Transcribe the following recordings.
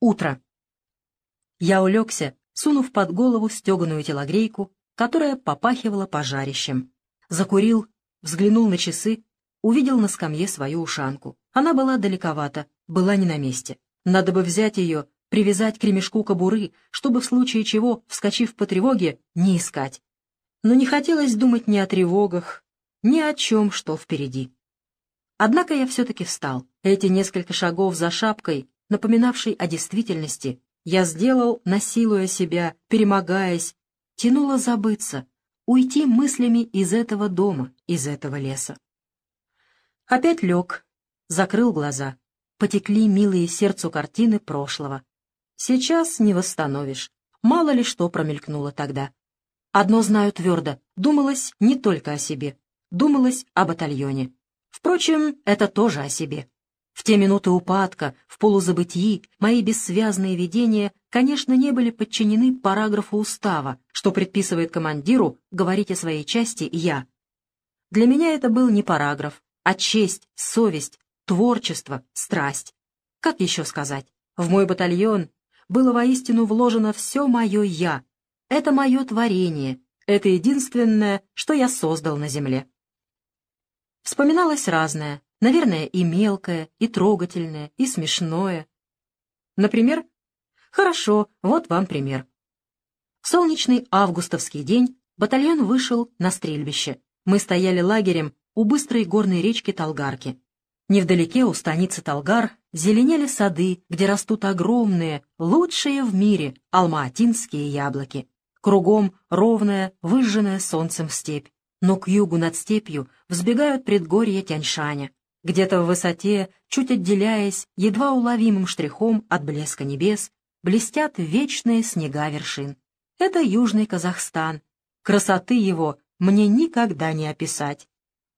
Утро. Я улегся, сунув под голову стеганую телогрейку, которая попахивала пожарищем. Закурил, взглянул на часы, увидел на скамье свою ушанку. Она была далековата, была не на месте. Надо бы взять ее, привязать к ремешку кобуры, чтобы в случае чего, вскочив по тревоге, не искать. Но не хотелось думать ни о тревогах, ни о чем, что впереди. Однако я все-таки встал. Эти несколько шагов за шапкой, напоминавшей о действительности, я сделал, насилуя себя, перемогаясь, тянуло забыться, уйти мыслями из этого дома, из этого леса. Опять лег, закрыл глаза. Потекли милые сердцу картины прошлого. Сейчас не восстановишь. Мало ли что промелькнуло тогда. Одно знаю твердо, думалось не только о себе, думалось о батальоне. Впрочем, это тоже о себе. В те минуты упадка, в полузабытии, мои бессвязные видения, конечно, не были подчинены параграфу устава, что предписывает командиру говорить о своей части «я». Для меня это был не параграф, а честь, совесть, творчество, страсть. Как еще сказать? В мой батальон было воистину вложено все мое «я». Это мое творение, это единственное, что я создал на земле. Вспоминалось разное, наверное, и мелкое, и трогательное, и смешное. Например, хорошо, вот вам пример. Солнечный августовский день батальон вышел на стрельбище. Мы стояли лагерем у быстрой горной речки Талгарки. Невдалеке у станицы Талгар зеленели сады, где растут огромные, лучшие в мире алмаатинские яблоки. Кругом ровная, выжженная солнцем степь но к югу над степью взбегают предгорья Тяньшаня. Где-то в высоте, чуть отделяясь, едва уловимым штрихом от блеска небес, блестят вечные снега вершин. Это Южный Казахстан. Красоты его мне никогда не описать.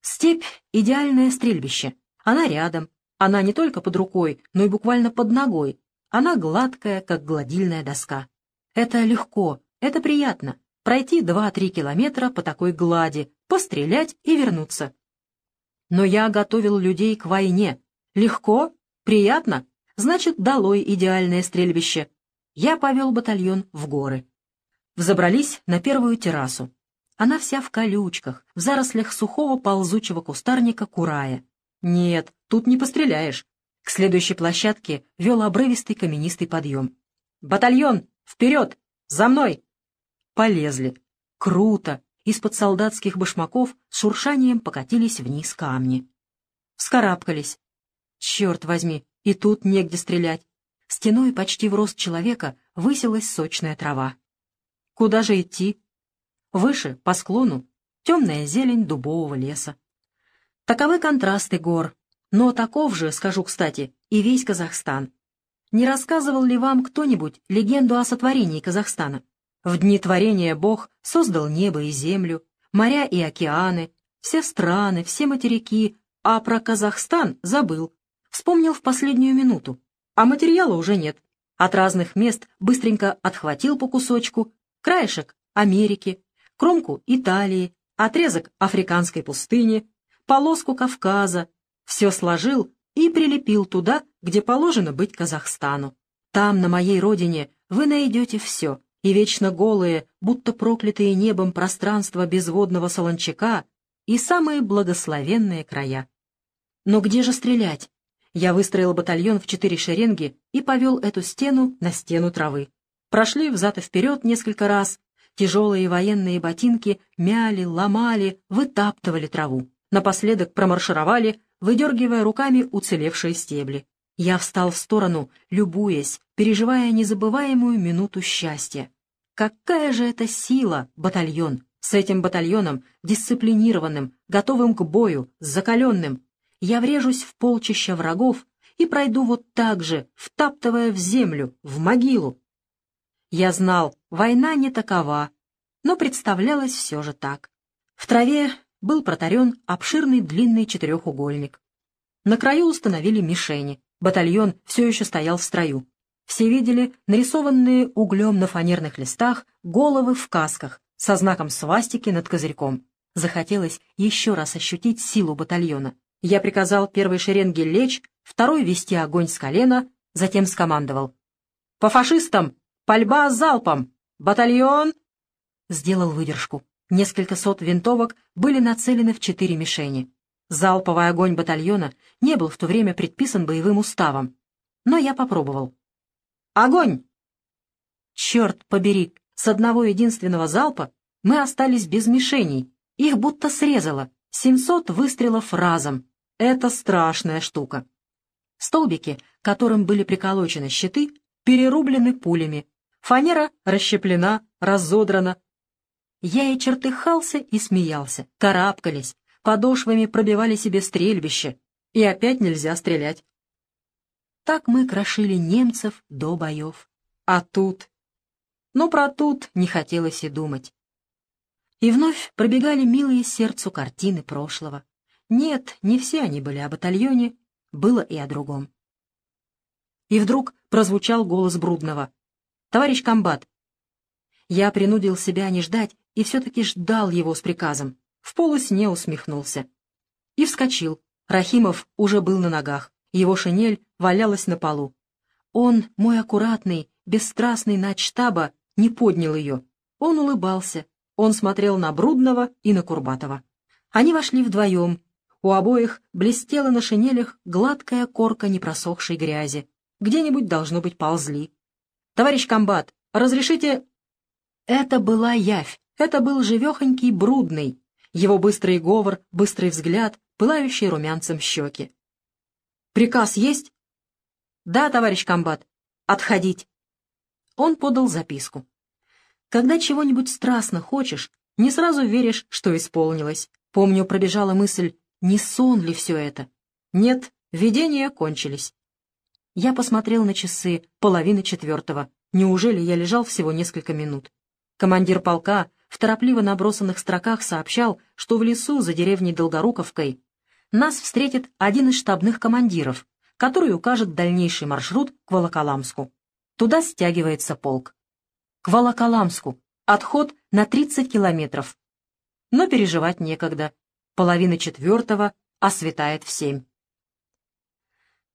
Степь — идеальное стрельбище. Она рядом. Она не только под рукой, но и буквально под ногой. Она гладкая, как гладильная доска. Это легко, это приятно пройти 2-3 километра по такой глади, пострелять и вернуться. Но я готовил людей к войне. Легко? Приятно? Значит, долой идеальное стрельбище. Я повел батальон в горы. Взобрались на первую террасу. Она вся в колючках, в зарослях сухого ползучего кустарника курая. Нет, тут не постреляешь. К следующей площадке вел обрывистый каменистый подъем. «Батальон! Вперед! За мной!» Полезли. Круто. Из-под солдатских башмаков с шуршанием покатились вниз камни. Вскарабкались. Черт возьми, и тут негде стрелять. Стеной почти в рост человека высилась сочная трава. Куда же идти? Выше, по склону, темная зелень дубового леса. Таковы контрасты гор. Но таков же, скажу кстати, и весь Казахстан. Не рассказывал ли вам кто-нибудь легенду о сотворении Казахстана? В дни творения Бог создал небо и землю, моря и океаны, все страны, все материки, а про Казахстан забыл. Вспомнил в последнюю минуту, а материала уже нет. От разных мест быстренько отхватил по кусочку, краешек Америки, кромку Италии, отрезок африканской пустыни, полоску Кавказа, все сложил и прилепил туда, где положено быть Казахстану. Там, на моей родине, вы найдете все и вечно голые, будто проклятые небом пространства безводного солончака и самые благословенные края. Но где же стрелять? Я выстроил батальон в четыре шеренги и повел эту стену на стену травы. Прошли взад и вперед несколько раз, тяжелые военные ботинки мяли, ломали, вытаптывали траву. Напоследок промаршировали, выдергивая руками уцелевшие стебли. Я встал в сторону, любуясь, переживая незабываемую минуту счастья. Какая же это сила, батальон! С этим батальоном, дисциплинированным, готовым к бою, закаленным, я врежусь в полчища врагов и пройду вот так же, втаптывая в землю, в могилу. Я знал, война не такова, но представлялось все же так. В траве был протарен обширный длинный четырехугольник. На краю установили мишени. Батальон все еще стоял в строю. Все видели нарисованные углем на фанерных листах головы в касках со знаком свастики над козырьком. Захотелось еще раз ощутить силу батальона. Я приказал первой шеренге лечь, второй вести огонь с колена, затем скомандовал. По фашистам! Пальба залпом! Батальон!» Сделал выдержку. Несколько сот винтовок были нацелены в четыре мишени. Залповый огонь батальона не был в то время предписан боевым уставом. Но я попробовал. «Огонь!» Черт побери, с одного единственного залпа мы остались без мишеней. Их будто срезало. Семьсот выстрелов разом. Это страшная штука. Столбики, которым были приколочены щиты, перерублены пулями. Фанера расщеплена, разодрана. Я и чертыхался, и смеялся. Карабкались, подошвами пробивали себе стрельбище. И опять нельзя стрелять. Так мы крошили немцев до боев. А тут... Но про тут не хотелось и думать. И вновь пробегали милые сердцу картины прошлого. Нет, не все они были о батальоне, было и о другом. И вдруг прозвучал голос Брудного. «Товарищ комбат!» Я принудил себя не ждать и все-таки ждал его с приказом. В полусне усмехнулся. И вскочил. Рахимов уже был на ногах. Его шинель валялась на полу. Он, мой аккуратный, бесстрастный начштаба, не поднял ее. Он улыбался. Он смотрел на Брудного и на Курбатова. Они вошли вдвоем. У обоих блестела на шинелях гладкая корка непросохшей грязи. Где-нибудь, должно быть, ползли. «Товарищ комбат, разрешите...» Это была явь. Это был живехонький Брудный. Его быстрый говор, быстрый взгляд, пылающий румянцем щеки. «Приказ есть?» «Да, товарищ комбат. Отходить». Он подал записку. Когда чего-нибудь страстно хочешь, не сразу веришь, что исполнилось. Помню, пробежала мысль, не сон ли все это? Нет, видения кончились. Я посмотрел на часы, половины четвертого. Неужели я лежал всего несколько минут? Командир полка в торопливо набросанных строках сообщал, что в лесу за деревней Долгоруковкой нас встретит один из штабных командиров, который укажет дальнейший маршрут к Волоколамску. Туда стягивается полк. К Волоколамску. Отход на 30 километров. Но переживать некогда. Половина четвертого, а светает в семь.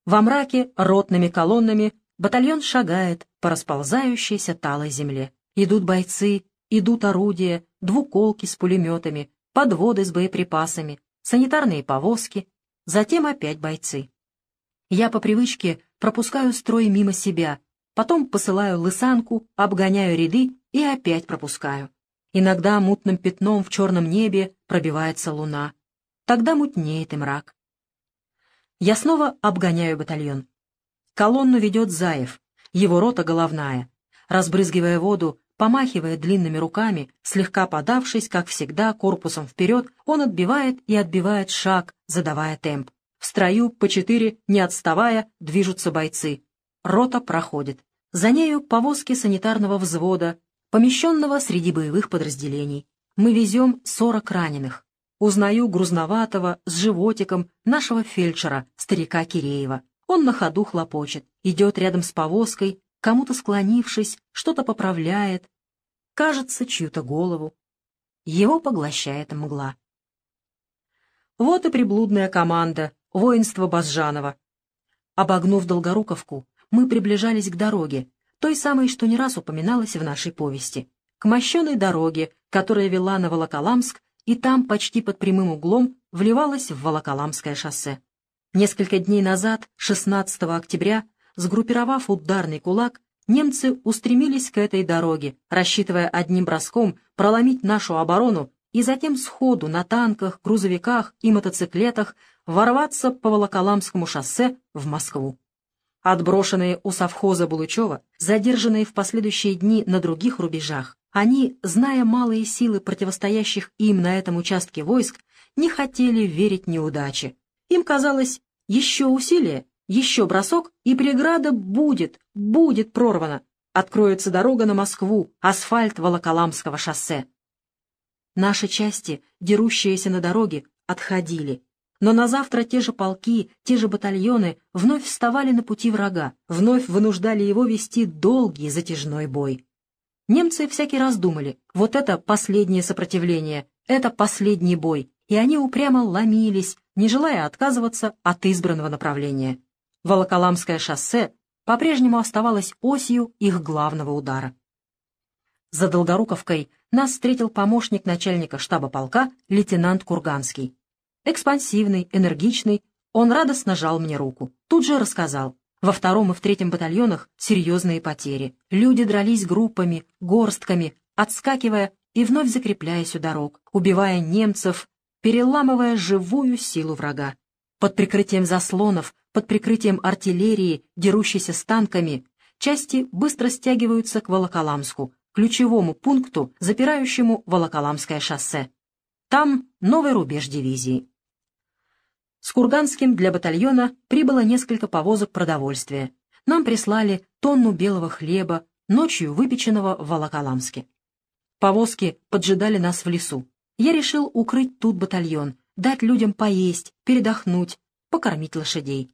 Во мраке ротными колоннами батальон шагает по расползающейся талой земле. Идут бойцы, идут орудия, двуколки с пулеметами, подводы с боеприпасами, санитарные повозки, затем опять бойцы. Я по привычке пропускаю строй мимо себя, потом посылаю лысанку, обгоняю ряды и опять пропускаю. Иногда мутным пятном в черном небе пробивается луна. Тогда мутнеет и мрак. Я снова обгоняю батальон. Колонну ведет Заев, его рота головная. Разбрызгивая воду, помахивая длинными руками, слегка подавшись, как всегда, корпусом вперед, он отбивает и отбивает шаг, задавая темп. В строю, по четыре, не отставая, движутся бойцы. Рота проходит. За нею повозки санитарного взвода, помещенного среди боевых подразделений. Мы везем сорок раненых. Узнаю грузноватого, с животиком, нашего фельдшера, старика Киреева. Он на ходу хлопочет, идет рядом с повозкой, кому-то склонившись, что-то поправляет. Кажется, чью-то голову. Его поглощает мгла. Вот и приблудная команда, воинство Базжанова. Обогнув Долгоруковку, мы приближались к дороге, той самой, что не раз упоминалась в нашей повести, к мощеной дороге, которая вела на Волоколамск и там почти под прямым углом вливалась в Волоколамское шоссе. Несколько дней назад, 16 октября, сгруппировав ударный кулак, немцы устремились к этой дороге, рассчитывая одним броском проломить нашу оборону и затем сходу на танках, грузовиках и мотоциклетах ворваться по Волоколамскому шоссе в Москву. Отброшенные у совхоза Булычева, задержанные в последующие дни на других рубежах, они, зная малые силы противостоящих им на этом участке войск, не хотели верить неудаче. Им казалось, еще усилие, еще бросок, и преграда будет, будет прорвана. Откроется дорога на Москву, асфальт Волоколамского шоссе. Наши части, дерущиеся на дороге, отходили. Но на завтра те же полки, те же батальоны вновь вставали на пути врага, вновь вынуждали его вести долгий затяжной бой. Немцы всякий раз думали, вот это последнее сопротивление, это последний бой, и они упрямо ломились, не желая отказываться от избранного направления. Волоколамское шоссе по-прежнему оставалась осью их главного удара. За Долгоруковкой нас встретил помощник начальника штаба полка лейтенант Курганский. Экспансивный, энергичный, он радостно жал мне руку. Тут же рассказал. Во втором и в третьем батальонах серьезные потери. Люди дрались группами, горстками, отскакивая и вновь закрепляясь у дорог, убивая немцев, переламывая живую силу врага. Под прикрытием заслонов, под прикрытием артиллерии, дерущейся с танками, части быстро стягиваются к Волоколамску, ключевому пункту, запирающему Волоколамское шоссе. Там новый рубеж дивизии. С Курганским для батальона прибыло несколько повозок продовольствия. Нам прислали тонну белого хлеба, ночью выпеченного в Волоколамске. Повозки поджидали нас в лесу. Я решил укрыть тут батальон, дать людям поесть, передохнуть, покормить лошадей.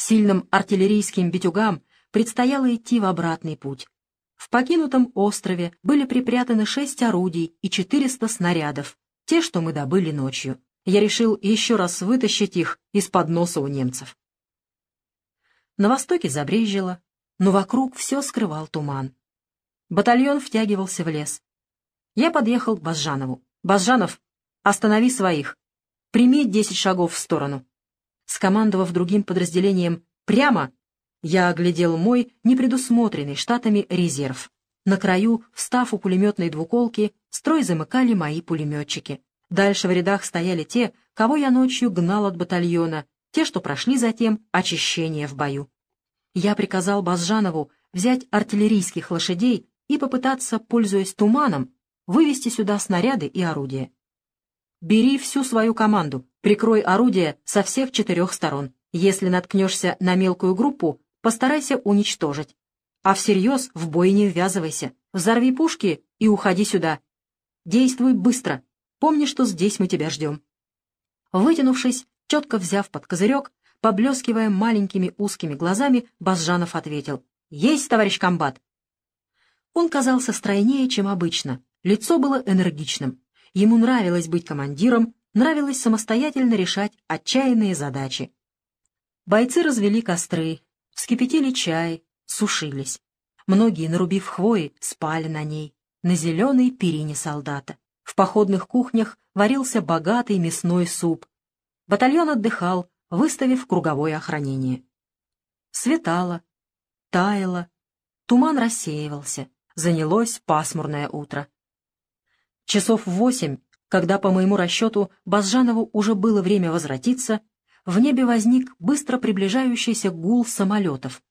Сильным артиллерийским битюгам предстояло идти в обратный путь. В покинутом острове были припрятаны шесть орудий и четыреста снарядов, те, что мы добыли ночью. Я решил еще раз вытащить их из-под носа у немцев. На востоке забрежило, но вокруг все скрывал туман. Батальон втягивался в лес. Я подъехал к Базжанову. «Базжанов, останови своих. Прими десять шагов в сторону». Скомандовав другим подразделением «прямо», я оглядел мой непредусмотренный штатами резерв. На краю, встав у пулеметной двуколки, строй замыкали мои пулеметчики. Дальше в рядах стояли те, кого я ночью гнал от батальона, те, что прошли затем очищение в бою. Я приказал Базжанову взять артиллерийских лошадей и попытаться, пользуясь туманом, вывести сюда снаряды и орудия. Бери всю свою команду, прикрой орудия со всех четырех сторон. Если наткнешься на мелкую группу, постарайся уничтожить. А всерьез в бой не ввязывайся. Взорви пушки и уходи сюда. Действуй быстро. Помни, что здесь мы тебя ждем. Вытянувшись, четко взяв под козырек, поблескивая маленькими узкими глазами, Базжанов ответил. «Есть, товарищ комбат!» Он казался стройнее, чем обычно. Лицо было энергичным. Ему нравилось быть командиром, нравилось самостоятельно решать отчаянные задачи. Бойцы развели костры, вскипятили чай, сушились. Многие, нарубив хвои, спали на ней, на зеленой перине солдата. В походных кухнях варился богатый мясной суп. Батальон отдыхал, выставив круговое охранение. Светало, таяло, туман рассеивался, занялось пасмурное утро. Часов в восемь, когда, по моему расчету, Базжанову уже было время возвратиться, в небе возник быстро приближающийся гул самолетов.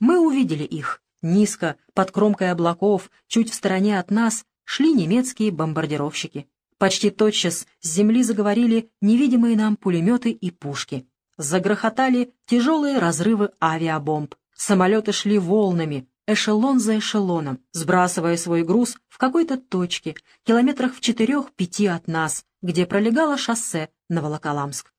Мы увидели их. Низко, под кромкой облаков, чуть в стороне от нас, шли немецкие бомбардировщики. Почти тотчас с земли заговорили невидимые нам пулеметы и пушки. Загрохотали тяжелые разрывы авиабомб. Самолеты шли волнами, эшелон за эшелоном, сбрасывая свой груз в какой-то точке, километрах в четырех-пяти от нас, где пролегало шоссе на Волоколамск.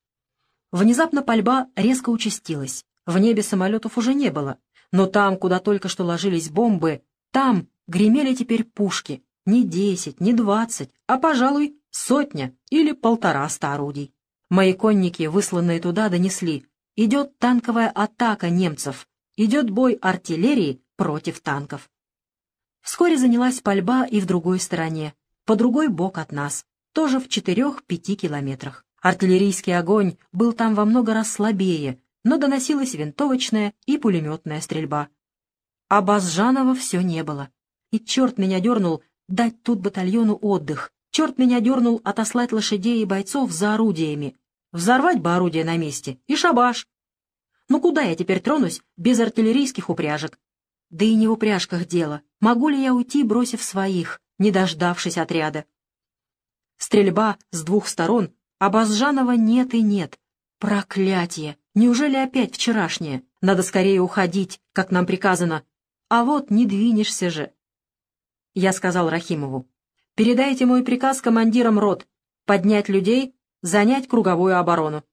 Внезапно пальба резко участилась. В небе самолетов уже не было. Но там, куда только что ложились бомбы, там гремели теперь пушки. Не десять, не двадцать, а, пожалуй, сотня или полтораста орудий. Мои конники, высланные туда, донесли. Идет танковая атака немцев. Идет бой артиллерии против танков. Вскоре занялась пальба и в другой стороне, по другой бок от нас, тоже в четырех-пяти километрах. Артиллерийский огонь был там во много раз слабее, но доносилась винтовочная и пулеметная стрельба. А Базжанова все не было. И черт меня дернул дать тут батальону отдых. Черт меня дернул отослать лошадей и бойцов за орудиями. Взорвать бы орудие на месте и шабаш. Ну куда я теперь тронусь без артиллерийских упряжек? Да и не в упряжках дело. Могу ли я уйти, бросив своих, не дождавшись отряда? Стрельба с двух сторон а Базжанова нет и нет. Проклятие! Неужели опять вчерашнее? Надо скорее уходить, как нам приказано. А вот не двинешься же. Я сказал Рахимову. Передайте мой приказ командирам рот. Поднять людей, занять круговую оборону.